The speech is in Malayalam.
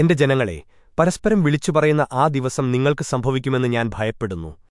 എന്റെ ജനങ്ങളെ പരസ്പരം വിളിച്ചു പറയുന്ന ആ ദിവസം നിങ്ങൾക്ക് സംഭവിക്കുമെന്ന് ഞാൻ ഭയപ്പെടുന്നു.